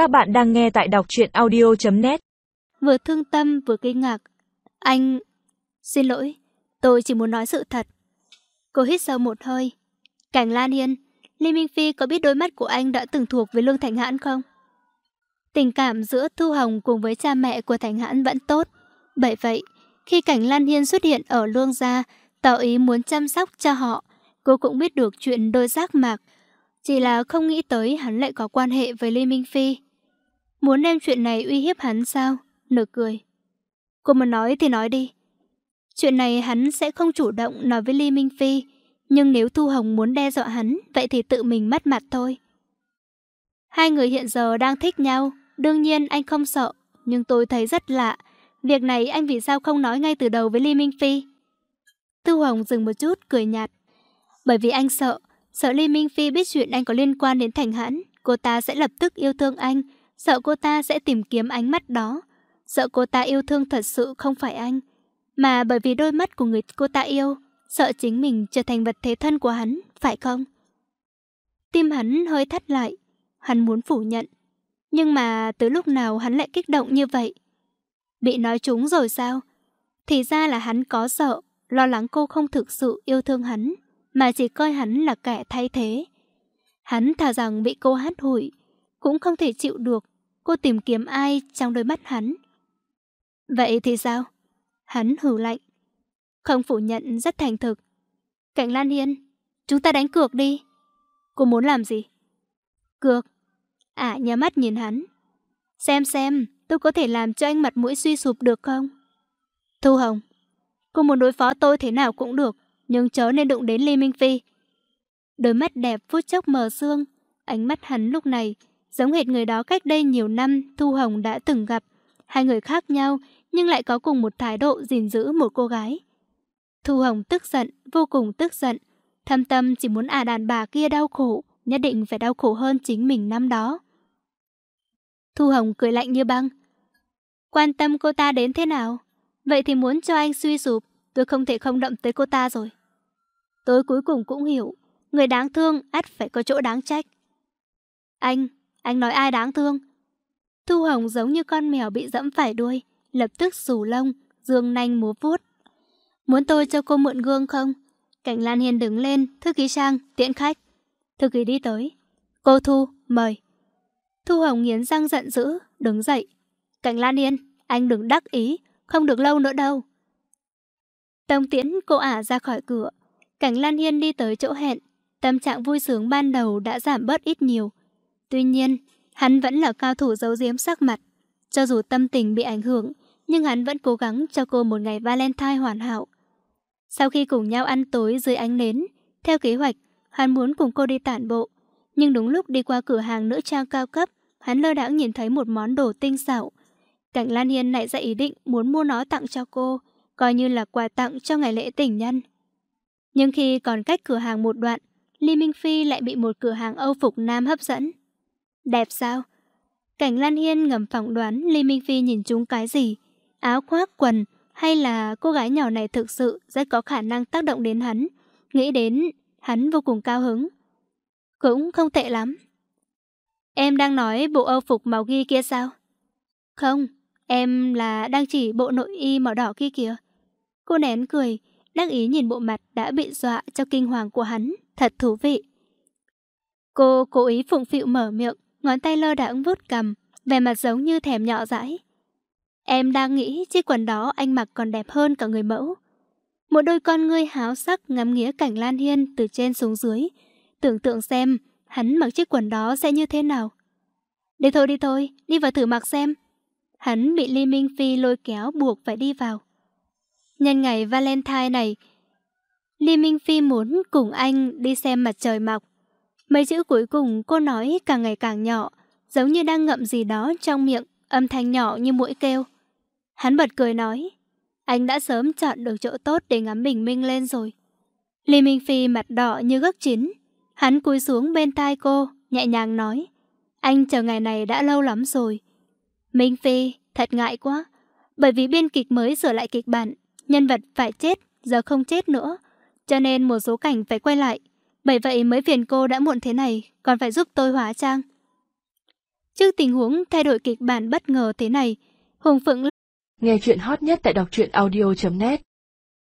Các bạn đang nghe tại đọc truyện audio.net Vừa thương tâm vừa kinh ngạc. Anh... Xin lỗi, tôi chỉ muốn nói sự thật. Cô hít sâu một hơi. Cảnh Lan Hiên, Lê Minh Phi có biết đôi mắt của anh đã từng thuộc với Lương Thành Hãn không? Tình cảm giữa Thu Hồng cùng với cha mẹ của Thành Hãn vẫn tốt. Bởi vậy, khi Cảnh Lan Hiên xuất hiện ở Lương Gia, tỏ ý muốn chăm sóc cho họ, cô cũng biết được chuyện đôi giác mạc. Chỉ là không nghĩ tới hắn lại có quan hệ với Lê Minh Phi. Muốn đem chuyện này uy hiếp hắn sao? nở cười. Cô mà nói thì nói đi. Chuyện này hắn sẽ không chủ động nói với Ly Minh Phi, nhưng nếu Thu Hồng muốn đe dọa hắn, vậy thì tự mình mất mặt thôi. Hai người hiện giờ đang thích nhau, đương nhiên anh không sợ, nhưng tôi thấy rất lạ. Việc này anh vì sao không nói ngay từ đầu với Ly Minh Phi? Thu Hồng dừng một chút, cười nhạt. Bởi vì anh sợ, sợ Ly Minh Phi biết chuyện anh có liên quan đến Thành Hãn, cô ta sẽ lập tức yêu thương anh, sợ cô ta sẽ tìm kiếm ánh mắt đó, sợ cô ta yêu thương thật sự không phải anh, mà bởi vì đôi mắt của người cô ta yêu, sợ chính mình trở thành vật thế thân của hắn, phải không? Tim hắn hơi thắt lại, hắn muốn phủ nhận. Nhưng mà từ lúc nào hắn lại kích động như vậy? Bị nói trúng rồi sao? Thì ra là hắn có sợ, lo lắng cô không thực sự yêu thương hắn, mà chỉ coi hắn là kẻ thay thế. Hắn thà rằng bị cô hát hủi, cũng không thể chịu được cô tìm kiếm ai trong đôi mắt hắn. Vậy thì sao? Hắn hử lạnh. Không phủ nhận rất thành thực. Cảnh Lan Hiên, chúng ta đánh cược đi. Cô muốn làm gì? Cược. À, nhà mắt nhìn hắn. Xem xem, tôi có thể làm cho anh mặt mũi suy sụp được không? Thu Hồng, cô muốn đối phó tôi thế nào cũng được, nhưng chớ nên đụng đến Lê Minh Phi. Đôi mắt đẹp phút chốc mờ sương, ánh mắt hắn lúc này giống hệt người đó cách đây nhiều năm Thu Hồng đã từng gặp. Hai người khác nhau nhưng lại có cùng một thái độ gìn giữ một cô gái. Thu Hồng tức giận, vô cùng tức giận. Thâm tâm chỉ muốn à đàn bà kia đau khổ, nhất định phải đau khổ hơn chính mình năm đó. Thu Hồng cười lạnh như băng. Quan tâm cô ta đến thế nào? Vậy thì muốn cho anh suy sụp, tôi không thể không động tới cô ta rồi. Tôi cuối cùng cũng hiểu, người đáng thương ắt phải có chỗ đáng trách. Anh, anh nói ai đáng thương? Thu Hồng giống như con mèo bị dẫm phải đuôi, lập tức xù lông, dương nanh múa vuốt. Muốn tôi cho cô mượn gương không? Cảnh Lan hiền đứng lên, thư ký sang, tiễn khách. Thư ký đi tới. Cô Thu, mời. Thu Hồng nghiến răng giận dữ, đứng dậy. Cảnh Lan hiền anh đừng đắc ý, không được lâu nữa đâu. Tông tiễn cô ả ra khỏi cửa. Cảnh Lan Hiên đi tới chỗ hẹn. Tâm trạng vui sướng ban đầu đã giảm bớt ít nhiều. Tuy nhiên, hắn vẫn là cao thủ giấu giếm sắc mặt. Cho dù tâm tình bị ảnh hưởng, nhưng hắn vẫn cố gắng cho cô một ngày Valentine hoàn hảo. Sau khi cùng nhau ăn tối dưới ánh nến, theo kế hoạch, hắn muốn cùng cô đi tản bộ. Nhưng đúng lúc đi qua cửa hàng nữ trang cao cấp, hắn lơ đãng nhìn thấy một món đồ tinh xảo. Cảnh Lan Hiên lại ra ý định muốn mua nó tặng cho cô, coi như là quà tặng cho ngày lễ tình nhân. Nhưng khi còn cách cửa hàng một đoạn, Lý Minh Phi lại bị một cửa hàng Âu phục nam hấp dẫn. Đẹp sao? Cảnh Lan Hiên ngầm phỏng đoán Lý Minh Phi nhìn chúng cái gì? Áo khoác, quần hay là cô gái nhỏ này thực sự rất có khả năng tác động đến hắn. Nghĩ đến, hắn vô cùng cao hứng. Cũng không tệ lắm. Em đang nói bộ âu phục màu ghi kia sao? Không, em là đang chỉ bộ nội y màu đỏ kia kìa. Cô nén cười, đắc ý nhìn bộ mặt đã bị dọa cho kinh hoàng của hắn. Thật thú vị. Cô cố ý phụng phịu mở miệng, ngón tay lơ đãng vuốt cầm, vẻ mặt giống như thèm nhọ dãi. Em đang nghĩ chiếc quần đó anh mặc còn đẹp hơn cả người mẫu. Một đôi con ngươi háo sắc ngắm nghía cảnh Lan Hiên từ trên xuống dưới. Tưởng tượng xem hắn mặc chiếc quần đó sẽ như thế nào. Đi thôi đi thôi, đi vào thử mặc xem. Hắn bị Ly Minh Phi lôi kéo buộc phải đi vào. Nhân ngày Valentine này, Ly Minh Phi muốn cùng anh đi xem mặt trời mọc. Mấy chữ cuối cùng cô nói càng ngày càng nhỏ, giống như đang ngậm gì đó trong miệng, âm thanh nhỏ như mũi kêu. Hắn bật cười nói, anh đã sớm chọn được chỗ tốt để ngắm bình minh lên rồi. Lý Minh Phi mặt đỏ như gấc chín. Hắn cúi xuống bên tai cô, nhẹ nhàng nói, anh chờ ngày này đã lâu lắm rồi. Minh Phi, thật ngại quá, bởi vì biên kịch mới sửa lại kịch bản, nhân vật phải chết, giờ không chết nữa, cho nên một số cảnh phải quay lại. Bởi vậy mới phiền cô đã muộn thế này, còn phải giúp tôi hóa trang. Trước tình huống thay đổi kịch bản bất ngờ thế này, Hùng Phượng Nghe chuyện hot nhất tại đọc truyện audio.net